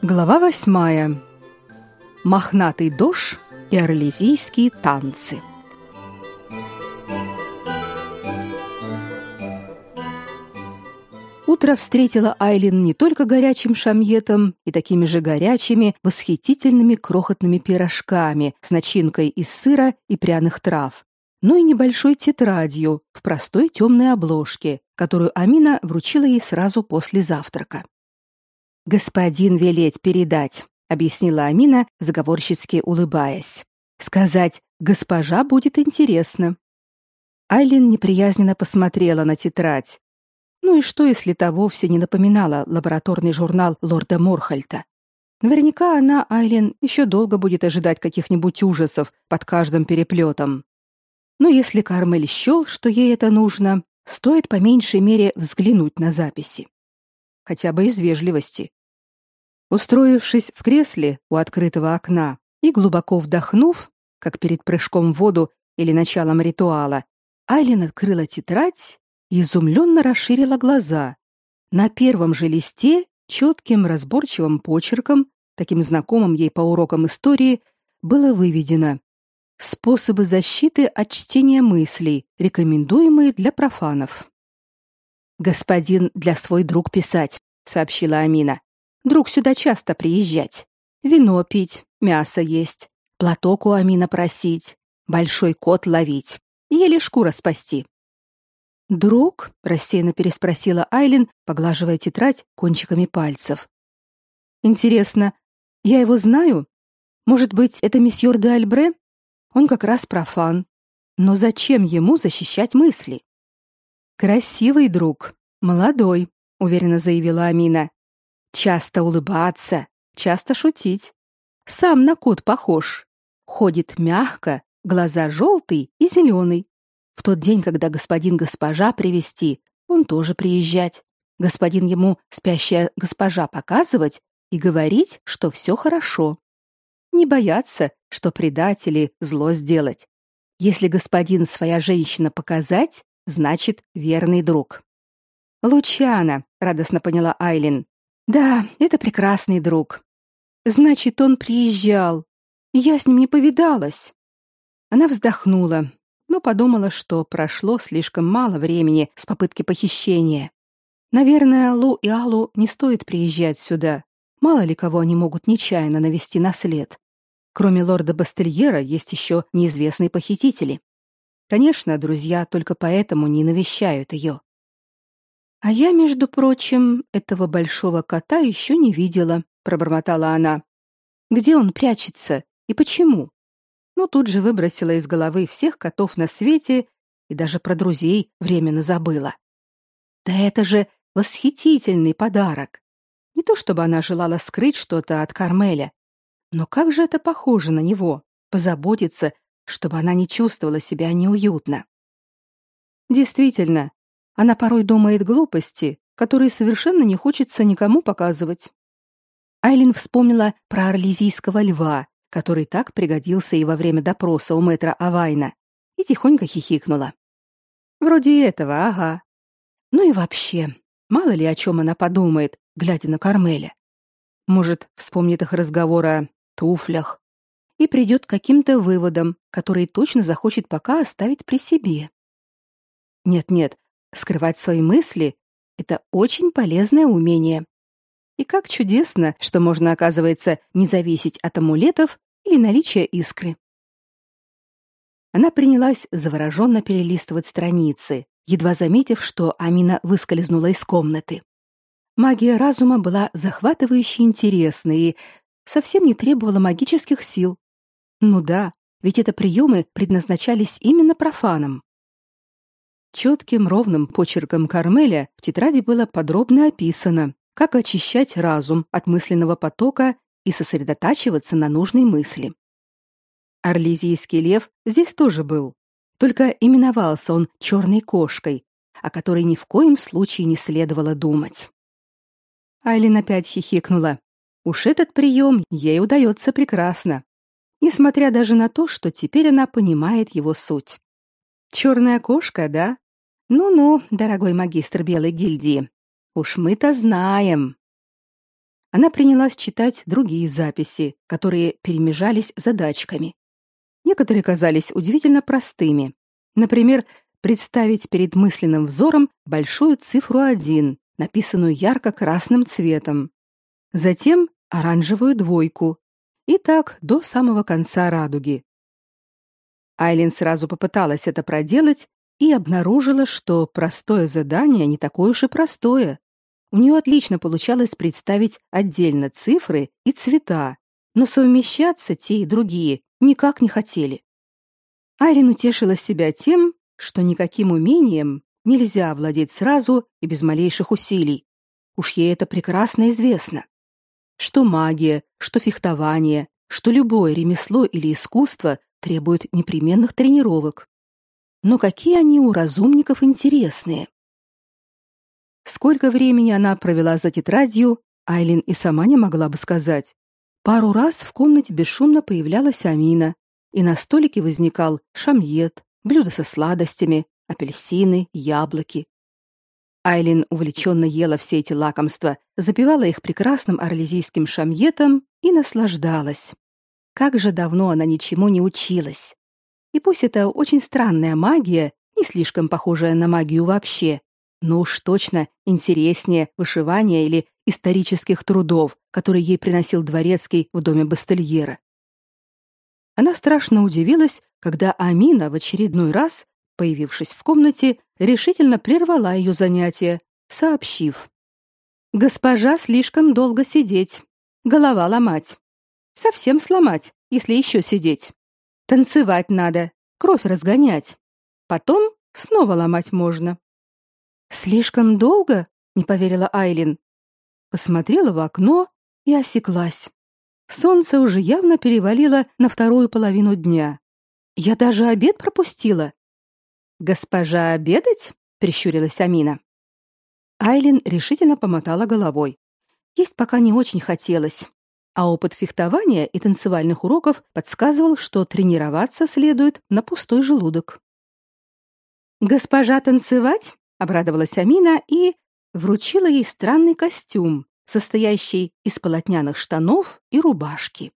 Глава восьмая. Мохнатый дождь и орлезийские танцы. Утро встретило Айлин не только горячим шамьетом и такими же горячими, восхитительными крохотными пирожками с начинкой из сыра и пряных трав, но и небольшой тетрадью в простой темной обложке, которую Амина вручила ей сразу после завтрака. «Господин велеть передать», — объяснила Амина, заговорщицки улыбаясь. «Сказать, госпожа будет интересно». Айлин неприязненно посмотрела на тетрадь, ну и что, если та вовсе не напоминала лабораторный журнал лорда Морхальта? Наверняка она, Айлин, еще долго будет ожидать каких-нибудь ужасов под каждым переплетом. Но если Кармель счел, что ей это нужно, стоит по меньшей мере взглянуть на записи. Хотя бы из вежливости. Устроившись в кресле у открытого окна и глубоко вдохнув, как перед прыжком в воду или началом ритуала, Айлин открыла тетрадь изумленно расширила глаза. На первом же листе четким разборчивым почерком, таким знакомым ей по урокам истории, было выведено «Способы защиты от чтения мыслей, рекомендуемые для профанов». «Господин для свой друг писать», — сообщила Амина. «Друг сюда часто приезжать. Вино пить, мясо есть, платок у Амина просить, большой кот ловить, еле шкура спасти. «Друг?» — рассеянно переспросила Айлин, поглаживая тетрадь кончиками пальцев. «Интересно, я его знаю? Может быть, это месье де Альбре? Он как раз профан. Но зачем ему защищать мысли?» «Красивый друг, молодой», — уверенно заявила Амина. «Часто улыбаться, часто шутить. Сам на кот похож. Ходит мягко, глаза желтый и зеленый. В тот день, когда господин госпожа привести, он тоже приезжать. Господин ему спящая госпожа показывать и говорить, что все хорошо. Не бояться, что предатели зло сделать. Если господин своя женщина показать, значит верный друг. Лучана, радостно поняла Айлин. Да, это прекрасный друг. Значит, он приезжал. Я с ним не повидалась. Она вздохнула, но подумала, что прошло слишком мало времени с попытки похищения. Наверное, Лу и Алу не стоит приезжать сюда. Мало ли кого они могут нечаянно навести на след. Кроме лорда Бастельера есть еще неизвестные похитители. Конечно, друзья только поэтому не навещают ее. А я, между прочим, этого большого кота еще не видела, пробормотала она. Где он прячется и почему? Но тут же выбросила из головы всех котов на свете и даже про друзей временно забыла. Да это же восхитительный подарок. Не то чтобы она желала скрыть что-то от Кармеля, но как же это похоже на него, позаботиться, чтобы она не чувствовала себя неуютно. Действительно, она порой думает глупости, которые совершенно не хочется никому показывать. Айлин вспомнила про орлезийского льва, который так пригодился и во время допроса у мэтра Авайна, и тихонько хихикнула. Вроде этого, ага. Ну и вообще, мало ли о чем она подумает, глядя на Кармеля. Может, вспомнит их разговор о туфлях и придет к каким-то выводам, которые точно захочет пока оставить при себе. Нет-нет, скрывать свои мысли — это очень полезное умение. И как чудесно, что можно, оказывается, не зависеть от амулетов или наличия искры. Она принялась завороженно перелистывать страницы, едва заметив, что Амина выскользнула из комнаты. Магия разума была захватывающе интересной и совсем не требовала магических сил. Ну да, ведь это приемы предназначались именно профанам. Четким ровным почерком Кармеля в тетради было подробно описано, как очищать разум от мысленного потока и сосредотачиваться на нужной мысли. Орлезийский лев здесь тоже был, только именовался он черной кошкой, о которой ни в коем случае не следовало думать. Айлин опять хихикнула. Уж этот прием ей удается прекрасно. несмотря даже на то, что теперь она понимает его суть. Черная кошка, да? Ну-ну, дорогой магистр Белой гильдии, уж мы-то знаем. Она принялась читать другие записи, которые перемежались задачками. Некоторые казались удивительно простыми. Например, представить перед мысленным взором большую цифру 1, написанную ярко-красным цветом. Затем оранжевую двойку. И так до самого конца радуги. Айлин сразу попыталась это проделать и обнаружила, что простое задание не такое уж и простое. У нее отлично получалось представить отдельно цифры и цвета, но совмещаться те и другие никак не хотели. Айлин утешила себя тем, что никаким умением нельзя овладеть сразу и без малейших усилий. Уж ей это прекрасно известно. Что магия, что фехтование, что любое ремесло или искусство требует непременных тренировок. Но какие они у разумников интересные. Сколько времени она провела за тетрадью, Айлин и сама не могла бы сказать. Пару раз в комнате бесшумно появлялась Амина, и на столике возникал шамьет, блюдо со сладостями, апельсины, яблоки. Айлин увлеченно ела все эти лакомства, запивала их прекрасным орлезийским шамьетом и наслаждалась. Как же давно она ничему не училась. И пусть это очень странная магия, не слишком похожая на магию вообще, но уж точно интереснее вышивания или исторических трудов, которые ей приносил дворецкий в доме Бастельера. Она страшно удивилась, когда Амина в очередной раз, появившись в комнате, решительно прервала ее занятие, сообщив: "Госпожа слишком долго сидеть, голова ломать. Совсем сломать, если еще сидеть. Танцевать надо, кровь разгонять. Потом снова ломать можно. Слишком долго? не поверила Айлин. Посмотрела в окно и осеклась. Солнце уже явно перевалило на вторую половину дня. Я даже обед пропустила. Госпожа обедать? прищурилась Амина. Айлин решительно помотала головой. Есть пока не очень хотелось а опыт фехтования и танцевальных уроков подсказывал, что тренироваться следует на пустой желудок. «Госпожа танцевать?» — обрадовалась Амина и вручила ей странный костюм, состоящий из полотняных штанов и рубашки.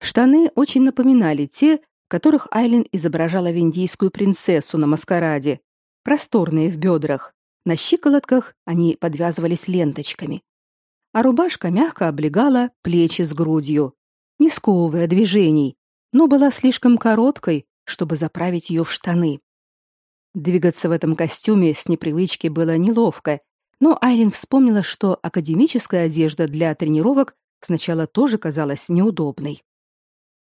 Штаны очень напоминали те, в которых Айлин изображала виндийскую принцессу на маскараде, просторные в бедрах, на щиколотках они подвязывались ленточками а рубашка мягко облегала плечи с грудью, не сковывая движений, но была слишком короткой, чтобы заправить ее в штаны. Двигаться в этом костюме с непривычки было неловко, но Айлин вспомнила, что академическая одежда для тренировок сначала тоже казалась неудобной.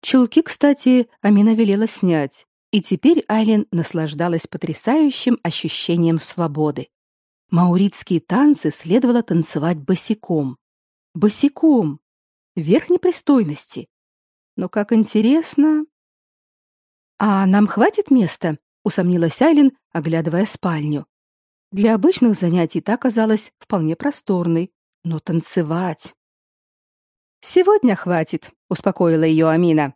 Чулки, кстати, Амина велела снять, и теперь Айлин наслаждалась потрясающим ощущением свободы. Мауритские танцы следовало танцевать босиком. Босиком. Верх непристойности. Но как интересно. А нам хватит места? Усомнилась Айлин, оглядывая спальню. Для обычных занятий та казалась вполне просторной, но танцевать. Сегодня хватит, успокоила ее Амина.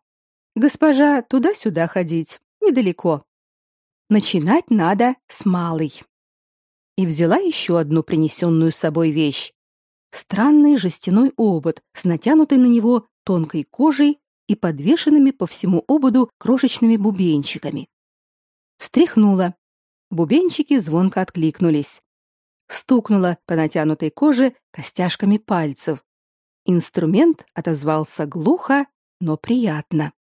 Госпожа туда-сюда ходить, недалеко. Начинать надо с малой и взяла еще одну принесенную с собой вещь. Странный жестяной обод с натянутой на него тонкой кожей и подвешенными по всему ободу крошечными бубенчиками. Встряхнула. Бубенчики звонко откликнулись. Стукнула по натянутой коже костяшками пальцев. Инструмент отозвался глухо, но приятно.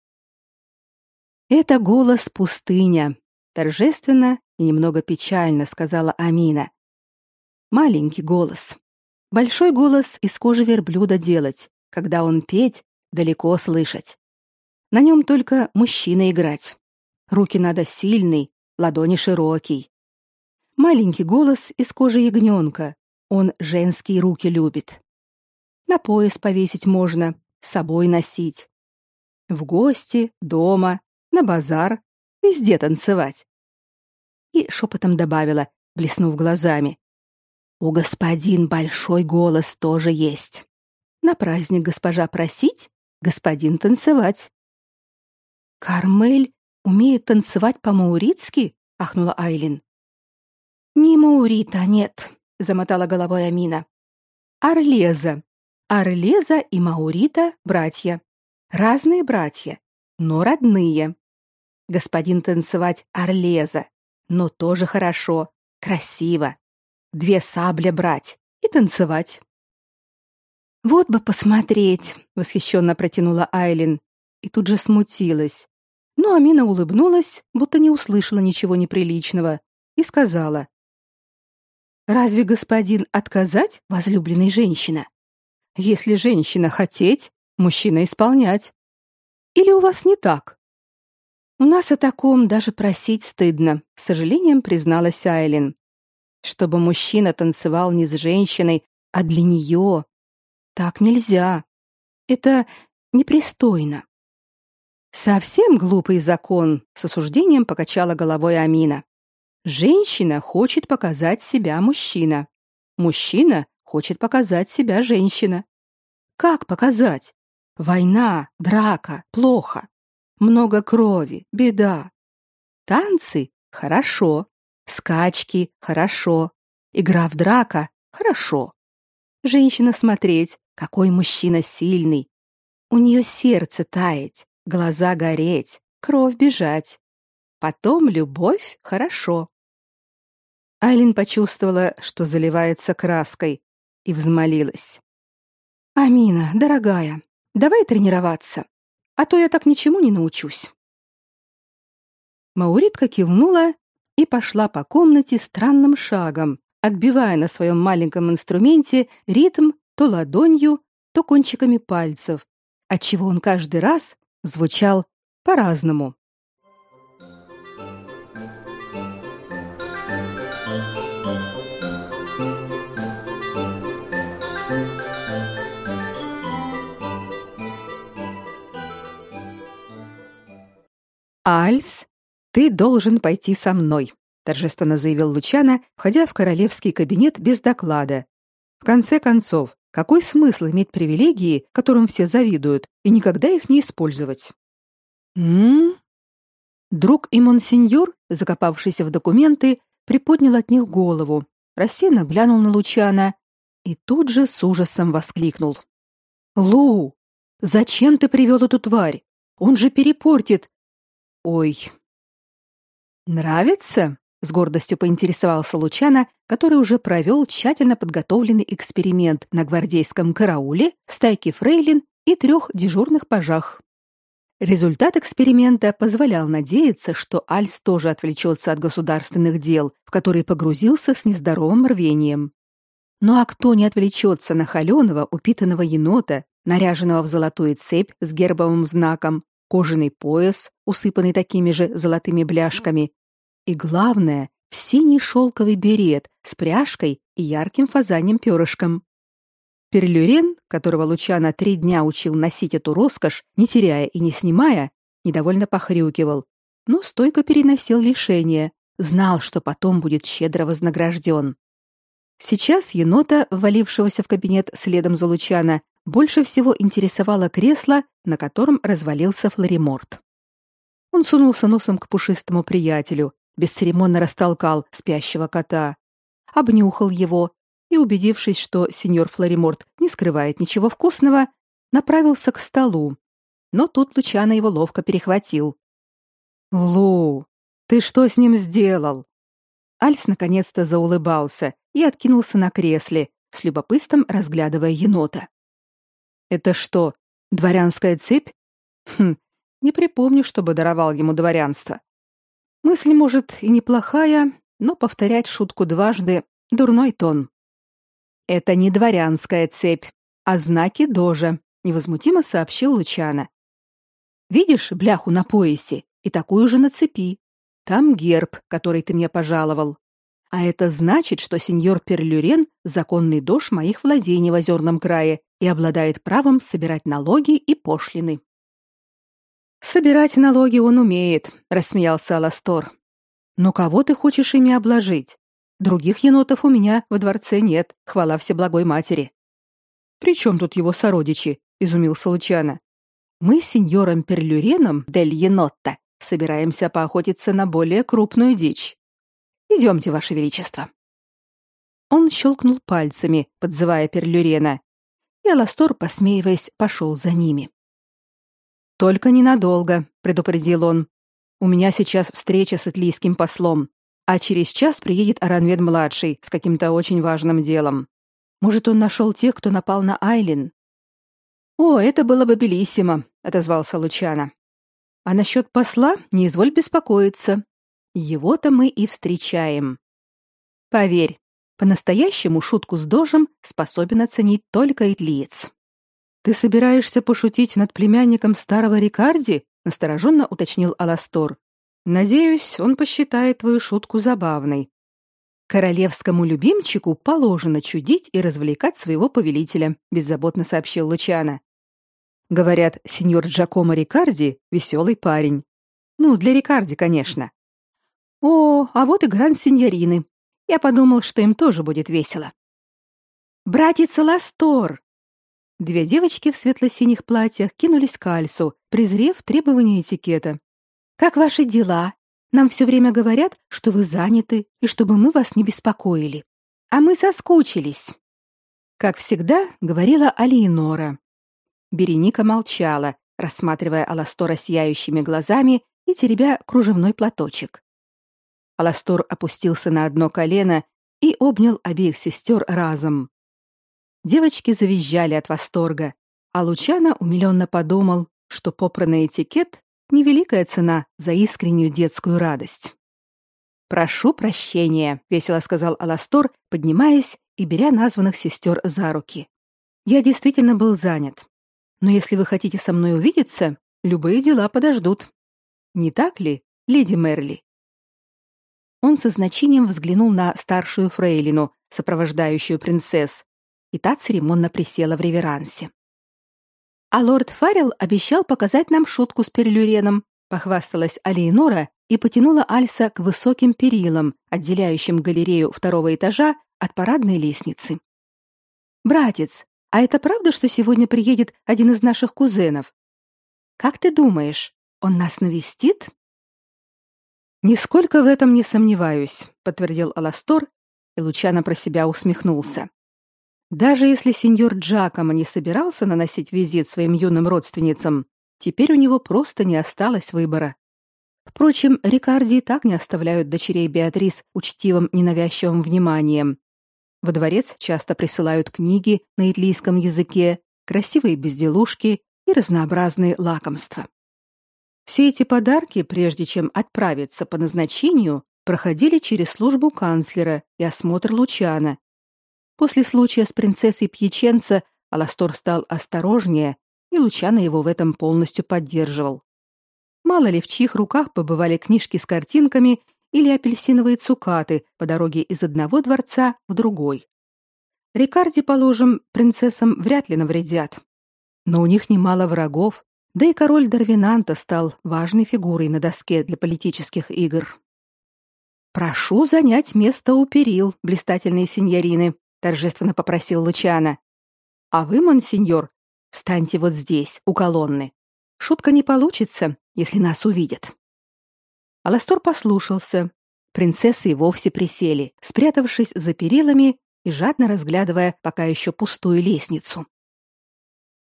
Это голос пустыня, торжественно и немного печально сказала Амина. Маленький голос. Большой голос из кожи верблюда делать, когда он петь, далеко слышать. На нем только мужчина играть. Руки надо сильный, ладони широкий. Маленький голос из кожи ягненка. Он женские руки любит. На пояс повесить можно, с собой носить. В гости, дома, на базар, везде танцевать и шепотом добавила, блеснув глазами. «У господин большой голос тоже есть. На праздник госпожа просить, господин танцевать. Кармель умеет танцевать по-мауритски? ахнула Айлин. Не маурита, нет, замотала головой Амина. Орлеза. Орлеза и Маурита братья. Разные братья, но родные. Господин танцевать Орлеза, но тоже хорошо, красиво. Две сабля брать и танцевать. Вот бы посмотреть, восхищенно протянула Айлин и тут же смутилась. Но Амина улыбнулась, будто не услышала ничего неприличного, и сказала: Разве господин отказать возлюбленной женщине? Если женщина хотеть, мужчина исполнять. Или у вас не так? У нас о таком даже просить стыдно, с сожалением призналась Айлин. Чтобы мужчина танцевал не с женщиной, а для нее. Так нельзя. Это непристойно. Совсем глупый закон, с осуждением покачала головой Амина. Женщина хочет показать себя мужчина. Мужчина хочет показать себя женщина. Как показать? Война, драка, плохо. Много крови, беда. Танцы хорошо. Скачки хорошо. Игра в драка хорошо. Женщина смотреть, какой мужчина сильный. У нее сердце таять, глаза гореть, кровь бежать. Потом любовь хорошо. Айлин почувствовала, что заливается краской, и взмолилась. «Амина, дорогая, давай тренироваться, а то я так ничему не научусь». Мауритка кивнула и пошла по комнате странным шагом, отбивая на своем маленьком инструменте ритм то ладонью, то кончиками пальцев, отчего он каждый раз звучал по-разному. Альс, ты должен пойти со мной, торжественно заявил Лучана, входя в королевский кабинет без доклада. В конце концов, какой смысл иметь привилегии, которым все завидуют, и никогда их не использовать? М? Друг и монсеньор, закопавшийся в документы, приподнял от них голову, рассеянно глянул на Лучана и тут же с ужасом воскликнул: "Лу, зачем ты привел эту тварь? Он же перепортит Ой. Нравится? С гордостью поинтересовался Лучана, который уже провел тщательно подготовленный эксперимент на гвардейском карауле, стайке фрейлин и трех дежурных пажах. Результат эксперимента позволял надеяться, что Альс тоже отвлечется от государственных дел, в которые погрузился с нездоровым рвением. Ну а кто не отвлечется на холеного упитанного енота, наряженного в золотую цепь с гербовым знаком, кожаный пояс, усыпанный такими же золотыми бляшками, и главное, в синий шелковый берет с пряжкой и ярким фазаньим перышком. Перлюрен, которого Лучана три дня учил носить эту роскошь, не теряя и не снимая, недовольно похрюкивал, но стойко переносил лишение, знал, что потом будет щедро вознагражден. Сейчас енота, ввалившегося в кабинет следом за Лучана, больше всего интересовало кресло, на котором развалился Флориморт. Он сунулся носом к пушистому приятелю, бесцеремонно растолкал спящего кота, обнюхал его и, убедившись, что сеньор Флориморт не скрывает ничего вкусного, направился к столу. Но тут Лучано его ловко перехватил. «Лу, ты что с ним сделал?» Альс наконец-то заулыбался и откинулся на кресле, с любопытством разглядывая енота. Это что, дворянская цепь? Хм, не припомню, чтобы даровал ему дворянство. Мысль, может, и неплохая, но повторять шутку дважды — дурной тон. Это не дворянская цепь, а знаки дожа, невозмутимо сообщил Лучана. Видишь бляху на поясе и такую же на цепи. Там герб, который ты мне пожаловал. А это значит, что сеньор Перлюрен — законный дож моих владений в Озерном крае и обладает правом собирать налоги и пошлины. «Собирать налоги он умеет», — рассмеялся Аластор. «Но кого ты хочешь ими обложить? Других енотов у меня во дворце нет, хвала Всеблагой Матери». «При чем тут его сородичи?» — изумился Лучано. Мы с сеньором Перлюреном дель Енотто собираемся поохотиться на более крупную дичь. Идемте, ваше величество. Он щелкнул пальцами, подзывая Перлюрена, и Аластор, посмеиваясь, пошел за ними. Только ненадолго, предупредил он. У меня сейчас встреча с итлийским послом, а через час приедет Аранвед младший с каким-то очень важным делом. Может, он нашел тех, кто напал на Айлин? О, это было бы белиссимо, отозвался Лучано. А насчет посла не изволь беспокоиться. Его-то мы и встречаем. Поверь, по-настоящему шутку с дожем способен оценить только итлиец. Ты собираешься пошутить над племянником старого Рикарди? настороженно уточнил Аластор. Надеюсь, он посчитает твою шутку забавной. Королевскому любимчику положено чудить и развлекать своего повелителя, беззаботно сообщил Лучано. Говорят, сеньор Джакомо Рикарди веселый парень. Ну, для Рикарди, конечно. О, а вот и гранд-синьорины. Я подумал, что им тоже будет весело. Братец Ластор. Две девочки в светло-синих платьях кинулись к Альсу, презрев требования этикета. Как ваши дела? Нам все время говорят, что вы заняты и чтобы мы вас не беспокоили. А мы соскучились. Как всегда, говорила Алиенора. Береника молчала, рассматривая Аластора сияющими глазами и теребя кружевной платочек. Аластор опустился на одно колено и обнял обеих сестер разом. Девочки завизжали от восторга, а Лучано умиленно подумал, что попранный этикет — невеликая цена за искреннюю детскую радость. «Прошу прощения», — весело сказал Аластор, поднимаясь и беря названных сестер за руки. «Я действительно был занят. Но если вы хотите со мной увидеться, любые дела подождут. Не так ли, леди Мерли?» Он со значением взглянул на старшую фрейлину, сопровождающую принцесс, и та церемонно присела в реверансе. А лорд Фаррелл обещал показать нам шутку с Перлюреном, похвасталась Алиенора и потянула Альса к высоким перилам, отделяющим галерею второго этажа от парадной лестницы. Братец, а это правда, что сегодня приедет один из наших кузенов? Как ты думаешь, он нас навестит? Нисколько в этом не сомневаюсь, подтвердил Аластор, и Лучано про себя усмехнулся. Даже если сеньор Джакомо не собирался наносить визит своим юным родственницам, теперь у него просто не осталось выбора. Впрочем, Рикарди и так не оставляют дочерей Беатрис учтивым ненавязчивым вниманием. Во дворец часто присылают книги на итлийском языке, красивые безделушки и разнообразные лакомства. Все эти подарки, прежде чем отправиться по назначению, проходили через службу канцлера и осмотр Лучана. После случая с принцессой Пьяченца Аластор стал осторожнее, и Лучано его в этом полностью поддерживал. Мало ли в чьих руках побывали книжки с картинками или апельсиновые цукаты по дороге из одного дворца в другой. Рикарди, положим, принцессам вряд ли навредят. Но у них немало врагов, да и король Дарвинанта стал важной фигурой на доске для политических игр. «Прошу занять место у перил, блистательные сеньорины», — торжественно попросил Лучана. «А вы, монсеньор, встаньте вот здесь, у колонны. Шутка не получится, если нас увидят». Аластор послушался. Принцессы и вовсе присели, спрятавшись за перилами и жадно разглядывая пока еще пустую лестницу.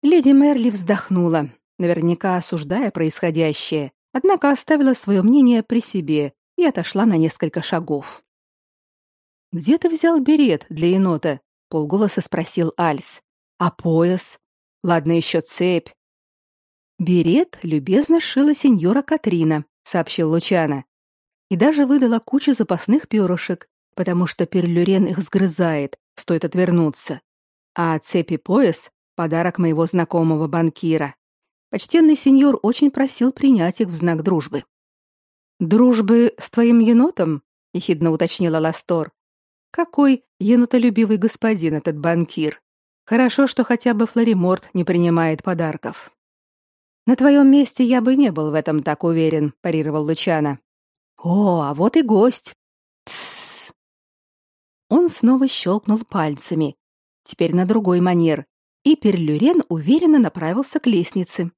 Леди Мерли вздохнула, наверняка осуждая происходящее, однако оставила свое мнение при себе и отошла на несколько шагов. «Где ты взял берет для енота?» — полголоса спросил Альс. «А пояс? Ладно, еще цепь». «Берет любезно шила сеньора Катрина», — сообщил Лучана. «И даже выдала кучу запасных перышек, потому что Перлюрен их сгрызает, стоит отвернуться. А цепи пояс — подарок моего знакомого банкира. Почтенный сеньор очень просил принять их в знак дружбы. Дружбы с твоим енотом? ехидно уточнила Ластор. Какой енотолюбивый господин этот банкир. Хорошо, что хотя бы Флориморт не принимает подарков. На твоем месте я бы не был в этом так уверен, парировал Лучана. О, а вот и гость. Тссс. Он снова щелкнул пальцами, теперь на другой манер, и Перлюрен уверенно направился к лестнице.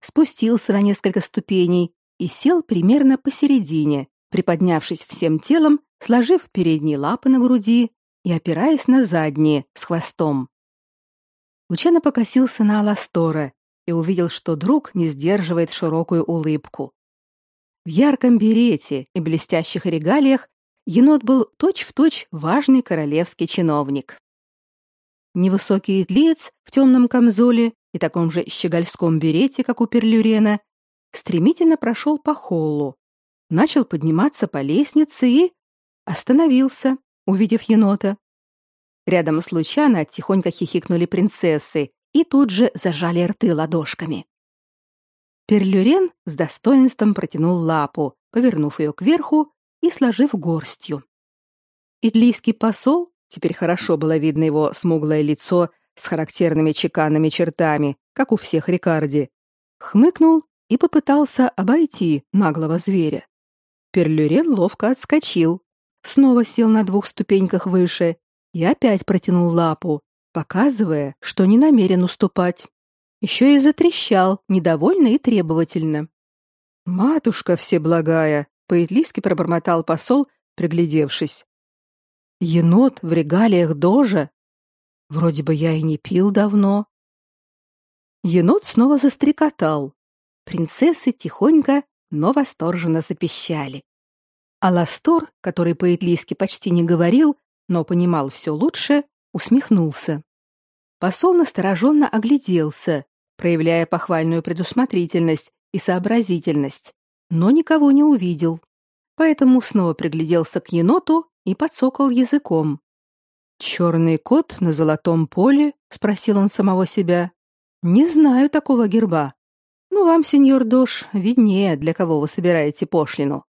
спустился на несколько ступеней и сел примерно посередине, приподнявшись всем телом, сложив передние лапы на груди и опираясь на задние с хвостом. Лучано покосился на Аластора и увидел, что друг не сдерживает широкую улыбку. В ярком берете и блестящих регалиях енот был точь-в-точь точь важный королевский чиновник. Невысокий итлиец в темном камзоле и таком же щегольском берете, как у Перлюрена, стремительно прошел по холлу, начал подниматься по лестнице и остановился, увидев енота. Рядом с Лучано тихонько хихикнули принцессы и тут же зажали рты ладошками. Перлюрен с достоинством протянул лапу, повернув ее кверху и сложив горстью. Идлийский посол, теперь хорошо было видно его смуглое лицо с характерными чеканными чертами, как у всех Рикарди, хмыкнул и попытался обойти наглого зверя. Перлюрен ловко отскочил, снова сел на двух ступеньках выше и опять протянул лапу, показывая, что не намерен уступать. Еще и затрещал, недовольно и требовательно. «Матушка всеблагая!» — по-итлийски пробормотал посол, приглядевшись. «Енот в регалиях дожа? Вроде бы я и не пил давно». Енот снова застрекотал. Принцессы тихонько, но восторженно запищали. А Ластор, который по-итлийски почти не говорил, но понимал все лучше, усмехнулся. Посол настороженно огляделся, проявляя похвальную предусмотрительность и сообразительность, но никого не увидел. Поэтому снова пригляделся к еноту и подсокал языком. «Черный кот на золотом поле?» — спросил он самого себя. «Не знаю такого герба. Ну, вам, сеньор Дош, виднее, для кого вы собираете пошлину».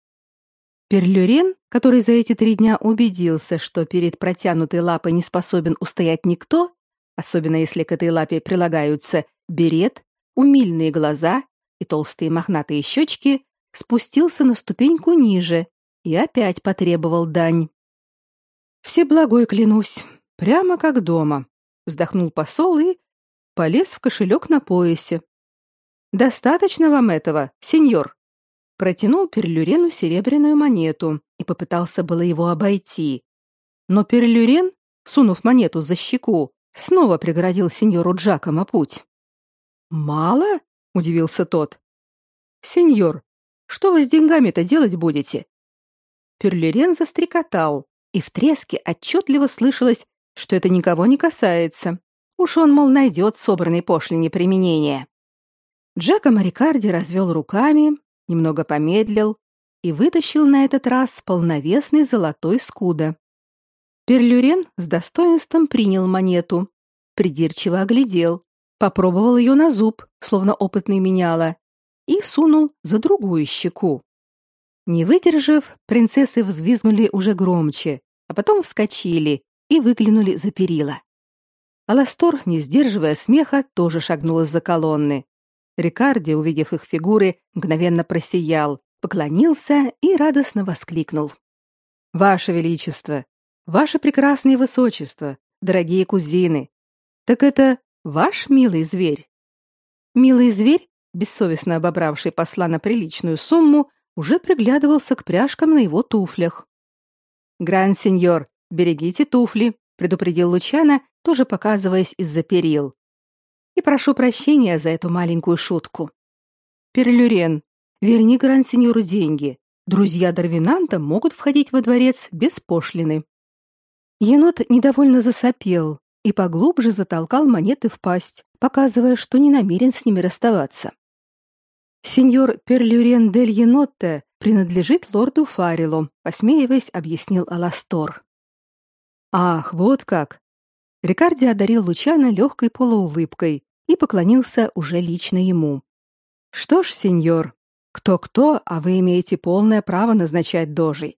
Перлюрен, который за эти три дня убедился, что перед протянутой лапой не способен устоять никто, особенно если к этой лапе прилагаются берет, умильные глаза и толстые мохнатые щечки, спустился на ступеньку ниже и опять потребовал дань. Все благой клянусь, прямо как дома», — вздохнул посол и полез в кошелек на поясе. «Достаточно вам этого, сеньор?» Протянул Перлюрену серебряную монету и попытался было его обойти. Но Перлюрен, сунув монету за щеку, снова преградил сеньору Джакомо путь. «Мало?» — удивился тот. «Сеньор, что вы с деньгами-то делать будете?» Перлюрен застрекотал, и в треске отчетливо слышалось, что это никого не касается. Уж он, мол, найдет собранной пошлине применение. Джакомо Рикарди развел руками, немного помедлил и вытащил на этот раз полновесный золотой скуда. Перлюрен с достоинством принял монету, придирчиво оглядел, попробовал ее на зуб, словно опытный меняла, и сунул за другую щеку. Не выдержав, принцессы взвизгнули уже громче, а потом вскочили и выглянули за перила. Аластор, не сдерживая смеха, тоже шагнул из-за колонны. Рикарди, увидев их фигуры, мгновенно просиял, поклонился и радостно воскликнул. «Ваше Величество! Ваше прекрасное Высочество! Дорогие кузины! Так это ваш милый зверь?» Милый зверь, бессовестно обобравший посла на приличную сумму, уже приглядывался к пряжкам на его туфлях. «Гран-сеньор, берегите туфли», — предупредил Лучана, тоже показываясь из-за перил. «И прошу прощения за эту маленькую шутку. Перлюрен, верни гран-сеньору деньги. Друзья Дарвинанта могут входить во дворец без пошлины». Енот недовольно засопел и поглубже затолкал монеты в пасть, показывая, что не намерен с ними расставаться. Сеньор Перлюрен дель Енотте принадлежит лорду Фарилу, посмеиваясь, объяснил Аластор. Ах, вот как. Рикарди одарил Лучана легкой полуулыбкой и поклонился уже лично ему. Что ж, сеньор, кто-кто, а вы имеете полное право назначать дожей.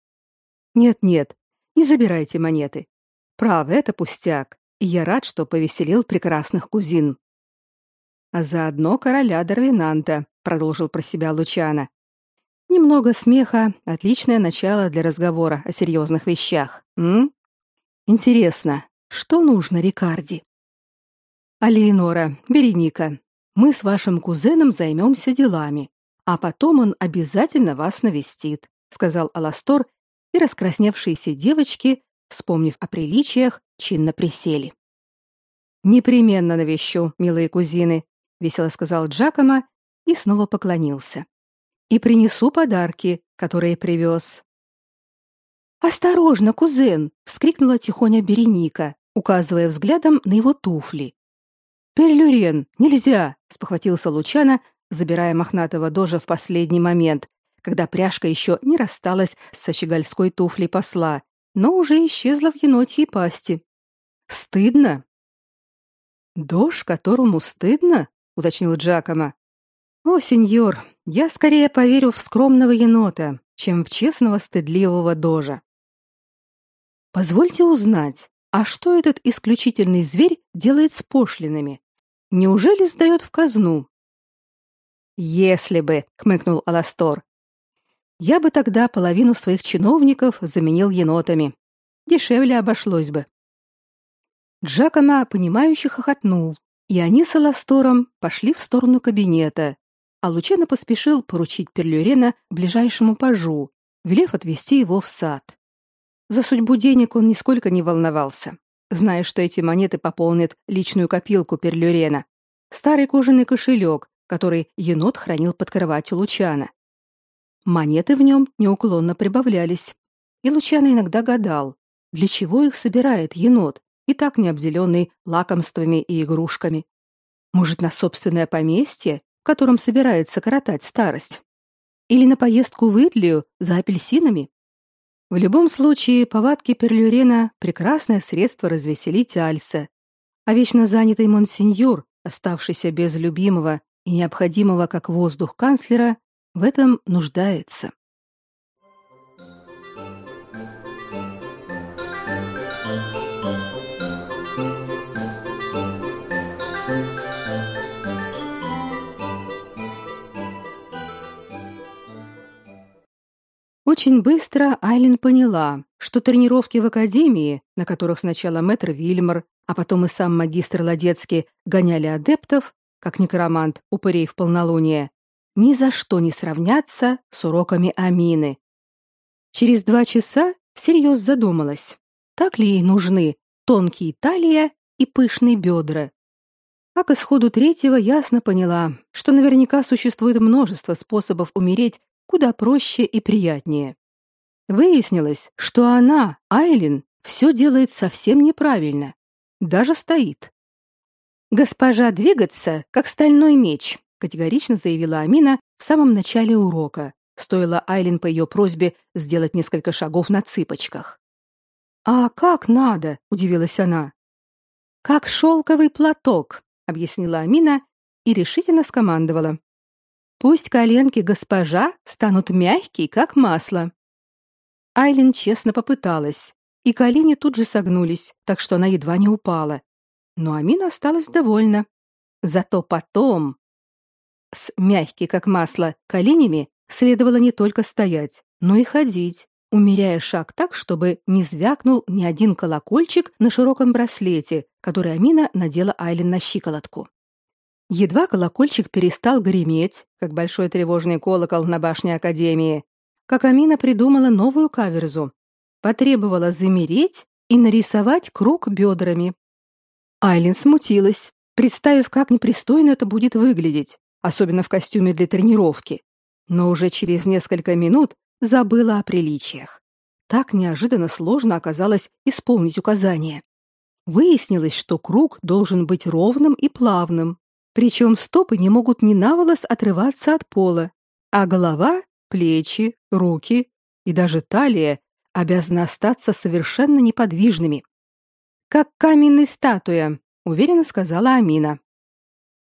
Нет-нет, не забирайте монеты. Право, это пустяк, и я рад, что повеселил прекрасных кузин. А заодно короля Дарвинанта, продолжил про себя Лучана. Немного смеха отличное начало для разговора о серьезных вещах. М? Интересно, что нужно Рикарди? Алиенора, Береника, Мы с вашим кузеном займемся делами, а потом он обязательно вас навестит, сказал Аластор, и раскрасневшиеся девочки, вспомнив о приличиях, чинно присели. Непременно навещу, милые кузины, весело сказал Джакомо и снова поклонился. И принесу подарки, которые привез. Осторожно, кузен, вскрикнула тихоня Береника, указывая взглядом на его туфли. Перлюрен, нельзя, спохватился Лучана, забирая мохнатого дожа в последний момент, когда пряжка еще не рассталась с очагальской туфлей посла, но уже исчезла в енотьей пасти. Стыдно. Дож, которому стыдно, уточнил Джакомо. О, сеньор, я скорее поверю в скромного енота, чем в честного стыдливого дожа. Позвольте узнать, а что этот исключительный зверь делает с пошлинами? Неужели сдает в казну? Если бы, хмыкнул Аластор. Я бы тогда половину своих чиновников заменил енотами. Дешевле обошлось бы. Джакомо, понимающе хохотнул, и они с Аластором пошли в сторону кабинета, а Лучано поспешил поручить Перлюрена ближайшему пажу, велев отвезти его в сад. За судьбу денег он нисколько не волновался, зная, что эти монеты пополнят личную копилку Перлюрена, старый кожаный кошелек, который енот хранил под кроватью Лучана. Монеты в нем неуклонно прибавлялись, и Лучано иногда гадал, для чего их собирает енот, и так не обделенный лакомствами и игрушками. Может, на собственное поместье, в котором собирается коротать старость? Или на поездку в Итлию за апельсинами? В любом случае, повадки Перлюрена — прекрасное средство развеселить Альса, а вечно занятый монсеньор, оставшийся без любимого и необходимого как воздух канцлера, в этом нуждается. Очень быстро Айлин поняла, что тренировки в академии, на которых сначала мэтр Вильмар, а потом и сам магистр Ладецкий гоняли адептов, как некромант упырей в полнолуние, ни за что не сравнятся с уроками Амины. Через два часа всерьез задумалась, так ли ей нужны тонкие талия и пышные бедра. А к исходу третьего ясно поняла, что наверняка существует множество способов умереть куда проще и приятнее. Выяснилось, что она, Айлин, все делает совсем неправильно. Даже стоит. «Госпожа двигаться, как стальной меч», категорично заявила Амина в самом начале урока. Стоило Айлин по ее просьбе сделать несколько шагов на цыпочках. «А как надо?» – удивилась она. «Как шелковый платок», – объяснила Амина и решительно скомандовала. Пусть коленки госпожа станут мягкие, как масло. Айлин честно попыталась, и колени тут же согнулись, так что она едва не упала. Но Амина осталась довольна. Зато потом с мягкие, как масло, коленями следовало не только стоять, но и ходить, умеряя шаг так, чтобы не звякнул ни один колокольчик на широком браслете, который Амина надела Айлин на щиколотку. Едва колокольчик перестал греметь, как большой тревожный колокол на башне Академии, как Амина придумала новую каверзу. Потребовала замереть и нарисовать круг бедрами. Айлин смутилась, представив, как непристойно это будет выглядеть, особенно в костюме для тренировки. Но уже через несколько минут забыла о приличиях. Так неожиданно сложно оказалось исполнить указание. Выяснилось, что круг должен быть ровным и плавным, причем стопы не могут ни на волос отрываться от пола, а голова, плечи, руки и даже талия обязаны остаться совершенно неподвижными. Как каменная статуя, уверенно сказала Амина.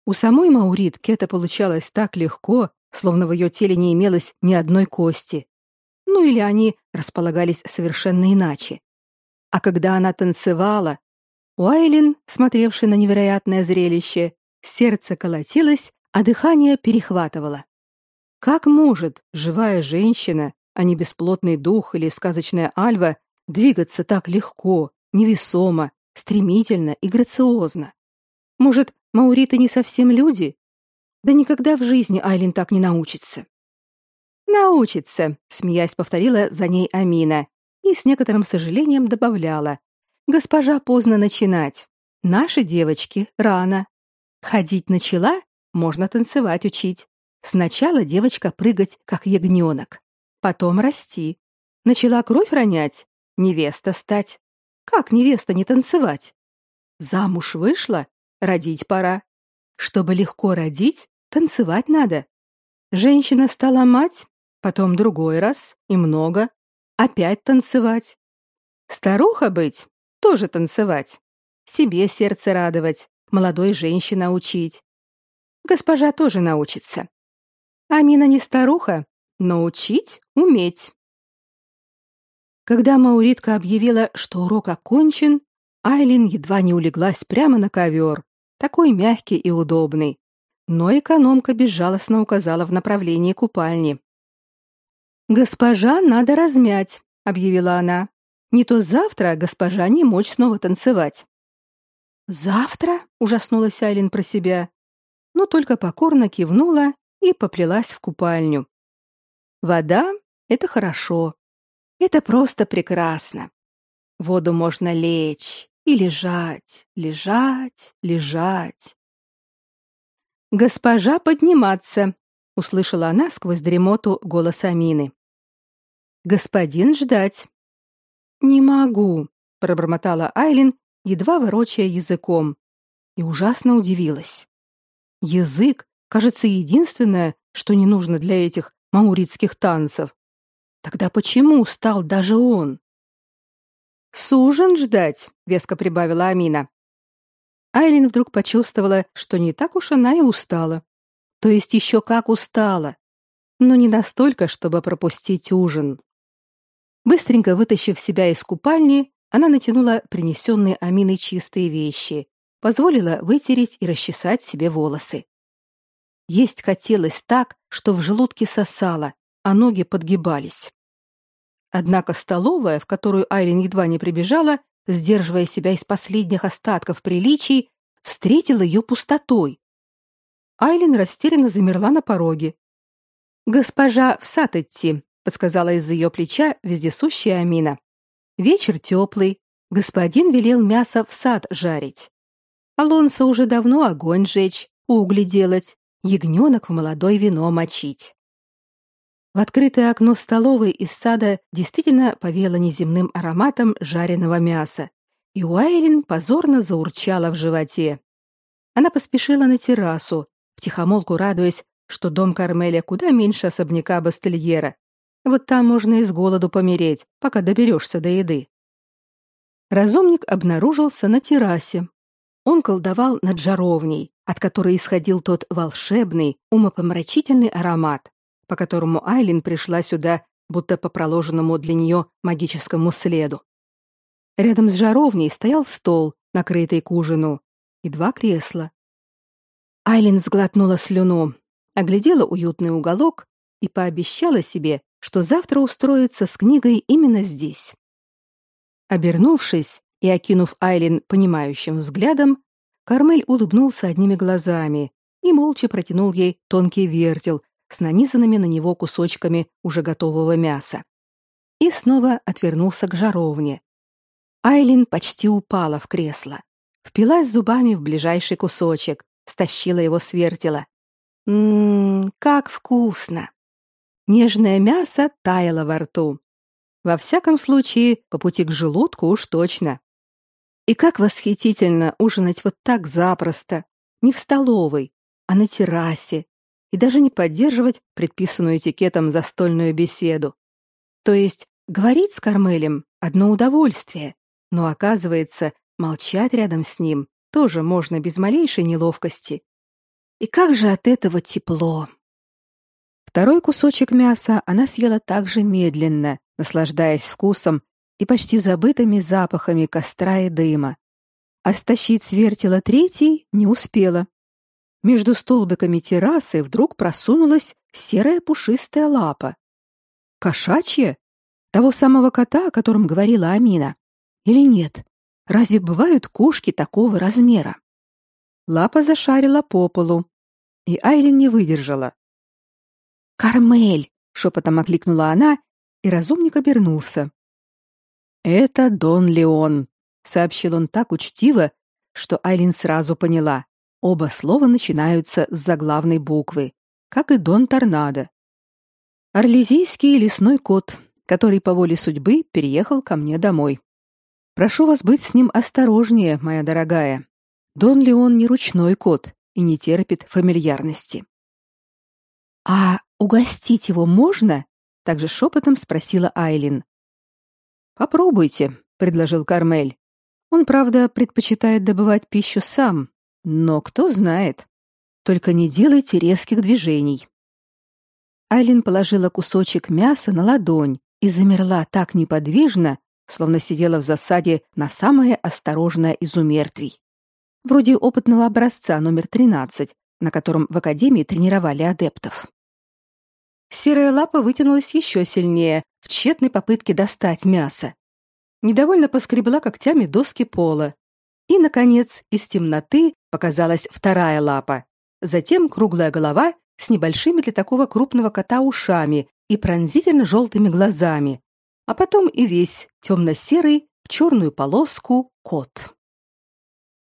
У самой Мауритки это получалось так легко, словно в ее теле не имелось ни одной кости. Ну или они располагались совершенно иначе. А когда она танцевала, Уайлин, смотревший на невероятное зрелище, Сердце колотилось, а дыхание перехватывало. Как может живая женщина, а не бесплотный дух или сказочная альва, двигаться так легко, невесомо, стремительно и грациозно? Может, мауриты не совсем люди, Да никогда в жизни Айлин так не научится. Научится, смеясь повторила за ней Амина и с некоторым сожалением добавляла: Госпожа поздно начинать. Наши девочки рано. Ходить начала, можно танцевать учить. Сначала девочка прыгать как ягненок, потом расти. Начала кровь ронять, невеста стать. Как невеста не танцевать? Замуж вышла, родить пора. Чтобы легко родить, танцевать надо. Женщина стала мать, потом другой раз и много, опять танцевать. Старуха быть, тоже танцевать. Себе сердце радовать, молодой женщине учить. Госпожа тоже научится. Амина не старуха, но учить уметь. Когда Мауритка объявила, что урок окончен, Айлин едва не улеглась прямо на ковер, такой мягкий и удобный. Но экономка безжалостно указала в направлении купальни. «Госпожа надо размять», — объявила она. «Не то завтра госпожа не мочь снова танцевать». «Завтра?» — ужаснулась Айлин про себя, но только покорно кивнула и поплелась в купальню. Вода — это хорошо. Это просто прекрасно. Воду можно лечь, и лежать, лежать, лежать. Госпожа подниматься, услышала она сквозь дремоту голос Амины. Господин ждать. Не могу, пробормотала Айлин, едва ворочая языком, и ужасно удивилась. Язык, кажется, единственное, что не нужно для этих мауритских танцев. Тогда почему стал даже он? Сужен ждать, веско прибавила Амина. Айлин вдруг почувствовала, что не так уж она и устала. То есть еще как устала, но не настолько, чтобы пропустить ужин. Быстренько вытащив себя из купальни, она натянула принесенные Аминой чистые вещи, позволила вытереть и расчесать себе волосы. Есть хотелось так, что в желудке сосало, а ноги подгибались. Однако столовая, в которую Айрин едва не прибежала, сдерживая себя из последних остатков приличий, встретила ее пустотой. Айлин растерянно замерла на пороге. «Госпожа в сад идти», — подсказала из-за ее плеча вездесущая Амина. «Вечер теплый. Господин велел мясо в сад жарить. Алонсо уже давно огонь жечь, угли делать, ягненок в молодое вино мочить. В открытое окно столовой из сада действительно повеяло неземным ароматом жареного мяса, и Уайлин позорно заурчала в животе. Она поспешила на террасу, втихомолку радуясь, что дом Кармеля куда меньше особняка Бастельера. Вот там можно и с голоду помереть, пока доберешься до еды. Разумник обнаружился на террасе. Он колдовал над жаровней, от которой исходил тот волшебный, умопомрачительный аромат по которому Айлин пришла сюда, будто по проложенному для нее магическому следу. Рядом с жаровней стоял стол, накрытый к ужину, и два кресла. Айлин сглотнула слюну, оглядела уютный уголок и пообещала себе, что завтра устроится с книгой именно здесь. Обернувшись и окинув Айлин понимающим взглядом, Кармель улыбнулся одними глазами и молча протянул ей тонкий вертел с нанизанными на него кусочками уже готового мяса. И снова отвернулся к жаровне. Айлин почти упала в кресло, впилась зубами в ближайший кусочек, стащила его с вертела. Ммм, как вкусно! Нежное мясо таяло во рту. Во всяком случае, по пути к желудку уж точно. И как восхитительно ужинать вот так запросто, не в столовой, а на террасе, и даже не поддерживать предписанную этикетом застольную беседу. То есть говорить с Кармелем одно удовольствие, но оказывается, молчать рядом с ним тоже можно без малейшей неловкости. И как же от этого тепло. Второй кусочек мяса она съела также медленно, наслаждаясь вкусом и почти забытыми запахами костра и дыма. А стащить с вертела третий не успела. Между столбиками террасы вдруг просунулась серая пушистая лапа. Кошачья? Того самого кота, о котором говорила Амина? Или нет? Разве бывают кошки такого размера? Лапа зашарила по полу. И Айлин не выдержала. «Кармель!» — шепотом окликнула она, и разумник обернулся. «Это Дон Леон», — сообщил он так учтиво, что Айлин сразу поняла. Оба слова начинаются с заглавной буквы, как и Дон Торнадо. Орлезийский лесной кот, который по воле судьбы переехал ко мне домой. Прошу вас быть с ним осторожнее, моя дорогая. Дон Леон не ручной кот и не терпит фамильярности. А угостить его можно? также шепотом спросила Айлин. Попробуйте, предложил Кармель. Он, правда, предпочитает добывать пищу сам, но кто знает. Только не делайте резких движений. Айлин положила кусочек мяса на ладонь и замерла так неподвижно, словно сидела в засаде на самое осторожное из умертвий. Вроде опытного образца номер 13, на котором в академии тренировали адептов. Серая лапа вытянулась еще сильнее в тщетной попытке достать мясо. Недовольно поскребла когтями доски пола. И, наконец, из темноты показалась вторая лапа. Затем круглая голова с небольшими для такого крупного кота ушами и пронзительно желтыми глазами, а потом и весь темно-серый в черную полоску кот.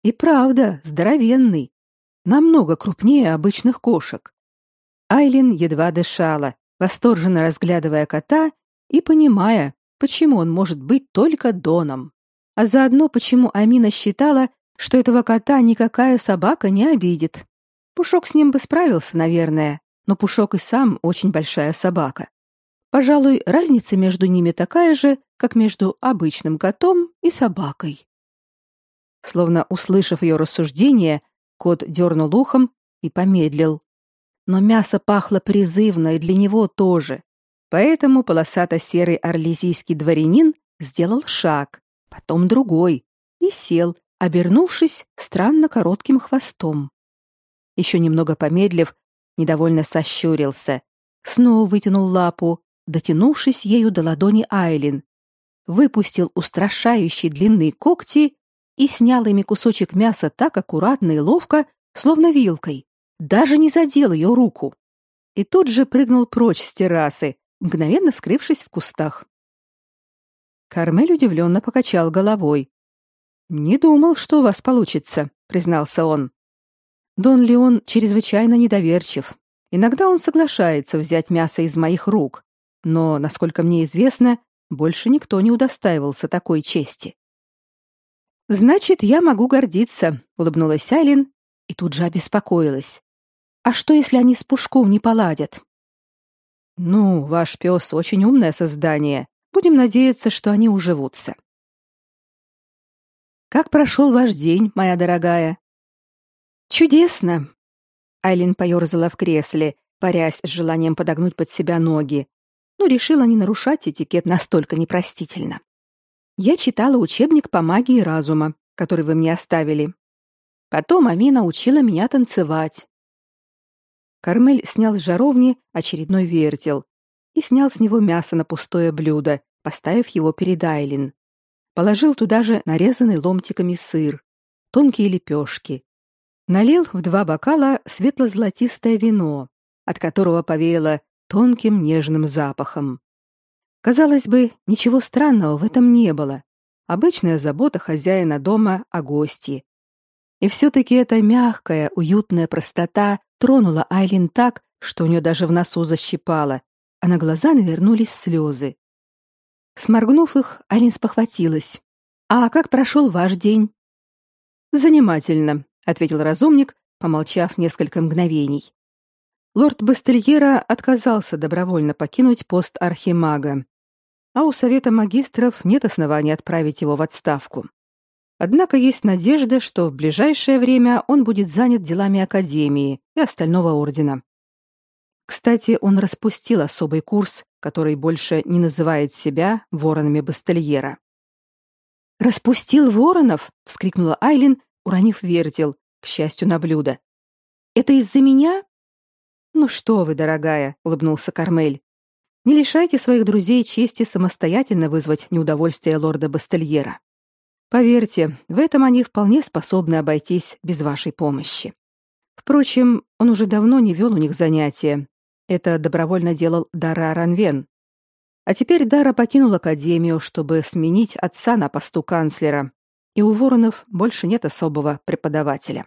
И правда, здоровенный, намного крупнее обычных кошек. Айлин едва дышала, восторженно разглядывая кота и понимая, почему он может быть только Доном. А заодно почему Амина считала, что этого кота никакая собака не обидит. Пушок с ним бы справился, наверное, но Пушок и сам очень большая собака. Пожалуй, разница между ними такая же, как между обычным котом и собакой. Словно услышав ее рассуждение, кот дернул ухом и помедлил. Но мясо пахло призывно и для него тоже. Поэтому полосато-серый орлезийский дворянин сделал шаг, потом другой, и сел, обернувшись странно коротким хвостом. Еще немного помедлив, недовольно сощурился, снова вытянул лапу дотянувшись ею до ладони Айлин, выпустил устрашающие длинные когти и снял ими кусочек мяса так аккуратно и ловко, словно вилкой, даже не задел ее руку. И тут же прыгнул прочь с террасы, мгновенно скрывшись в кустах. Кармель удивленно покачал головой. «Не думал, что у вас получится», — признался он. Дон Леон чрезвычайно недоверчив. Иногда он соглашается взять мясо из моих рук, но, насколько мне известно, больше никто не удостаивался такой чести. Значит, я могу гордиться, улыбнулась Айлин и тут же обеспокоилась. А что, если они с Пушком не поладят? Ну, ваш пес очень умное создание. Будем надеяться, что они уживутся. Как прошел ваш день, моя дорогая? Чудесно. Айлин поерзала в кресле, парясь с желанием подогнуть под себя ноги, но решила не нарушать этикет настолько непростительно. Я читала учебник по магии разума, который вы мне оставили. Потом Амина учила меня танцевать. Кармель снял с жаровни очередной вертел и снял с него мясо на пустое блюдо, поставив его перед Айлин. Положил туда же нарезанный ломтиками сыр, тонкие лепешки. Налил в два бокала светло-золотистое вино, от которого повеяло тонким нежным запахом. Казалось бы, ничего странного в этом не было. Обычная забота хозяина дома о гости. И все-таки эта мягкая, уютная простота тронула Айлин так, что у нее даже в носу защипало, а на глаза навернулись слезы. Сморгнув их, Айлин спохватилась. «А как прошел ваш день?» «Занимательно», — ответил разумник, помолчав несколько мгновений. Лорд Бастельера отказался добровольно покинуть пост архимага, а у совета магистров нет оснований отправить его в отставку. Однако есть надежда, что в ближайшее время он будет занят делами академии и остального ордена. Кстати, он распустил особый курс, который больше не называет себя воронами Бастельера. Распустил воронов, вскрикнула Айлин, уронив вертел, к счастью, на блюдо. Это из-за меня? Ну что вы, дорогая, улыбнулся Кармель. Не лишайте своих друзей чести самостоятельно вызвать неудовольствие лорда Бастельера. Поверьте, в этом они вполне способны обойтись без вашей помощи. Впрочем, он уже давно не вел у них занятия. Это добровольно делал Дара Ранвен. А теперь Дара покинул академию, чтобы сменить отца на посту канцлера, и у Воронов больше нет особого преподавателя.